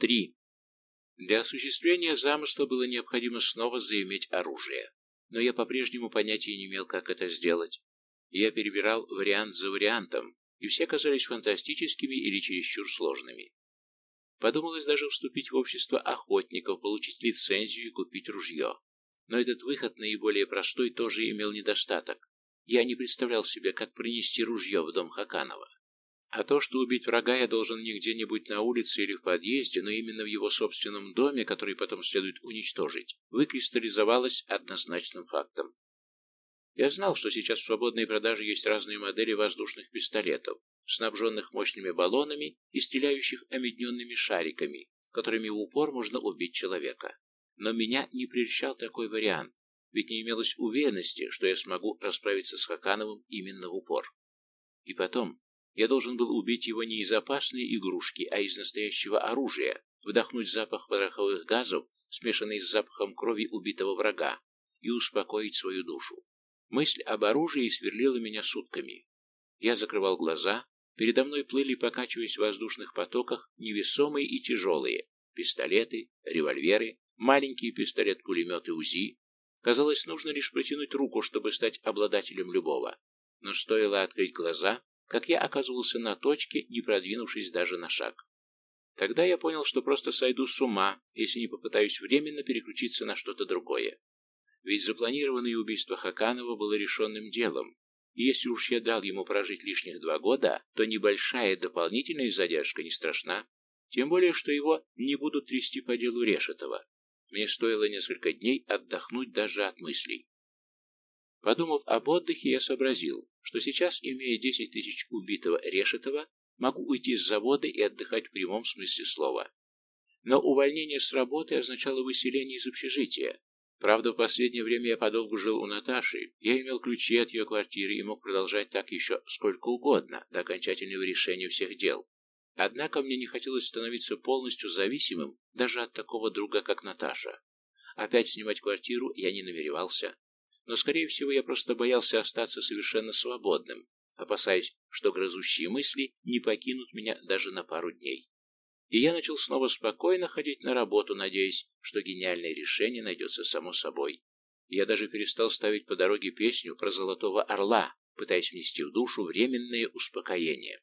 3. Для осуществления замысла было необходимо снова заиметь оружие, но я по-прежнему понятия не имел, как это сделать. Я перебирал вариант за вариантом, и все казались фантастическими или чересчур сложными. Подумалось даже вступить в общество охотников, получить лицензию и купить ружье. Но этот выход, наиболее простой, тоже имел недостаток. Я не представлял себе, как принести ружье в дом Хаканова. А то, что убить врага я должен не где-нибудь на улице или в подъезде, но именно в его собственном доме, который потом следует уничтожить, выкристаллизовалось однозначным фактом. Я знал, что сейчас в свободной продаже есть разные модели воздушных пистолетов, снабженных мощными баллонами и стреляющих омедненными шариками, которыми в упор можно убить человека. Но меня не прельщал такой вариант, ведь не имелось уверенности, что я смогу расправиться с Хакановым именно в упор. И потом, я должен был убить его не из опасной игрушки, а из настоящего оружия, вдохнуть запах пороховых газов, смешанный с запахом крови убитого врага, и успокоить свою душу. Мысль об оружии сверлила меня сутками. Я закрывал глаза, передо мной плыли, покачиваясь в воздушных потоках, невесомые и тяжелые, пистолеты, револьверы, маленький пистолет-пулеметы УЗИ. Казалось, нужно лишь протянуть руку, чтобы стать обладателем любого. Но стоило открыть глаза, как я оказывался на точке, не продвинувшись даже на шаг. Тогда я понял, что просто сойду с ума, если не попытаюсь временно переключиться на что-то другое. Ведь запланированное убийство Хаканова было решенным делом, и если уж я дал ему прожить лишних два года, то небольшая дополнительная задержка не страшна, тем более, что его не будут трясти по делу Решетова. Мне стоило несколько дней отдохнуть даже от мыслей. Подумав об отдыхе, я сообразил, что сейчас, имея 10 тысяч убитого Решетова, могу уйти с завода и отдыхать в прямом смысле слова. Но увольнение с работы означало выселение из общежития, Правда, в последнее время я подолгу жил у Наташи. Я имел ключи от ее квартиры и мог продолжать так еще сколько угодно, до окончательного решения всех дел. Однако мне не хотелось становиться полностью зависимым даже от такого друга, как Наташа. Опять снимать квартиру я не намеревался. Но, скорее всего, я просто боялся остаться совершенно свободным, опасаясь, что грызущие мысли не покинут меня даже на пару дней и я начал снова спокойно ходить на работу, надеясь, что гениальное решение найдется само собой. Я даже перестал ставить по дороге песню про золотого орла, пытаясь внести в душу временное успокоение.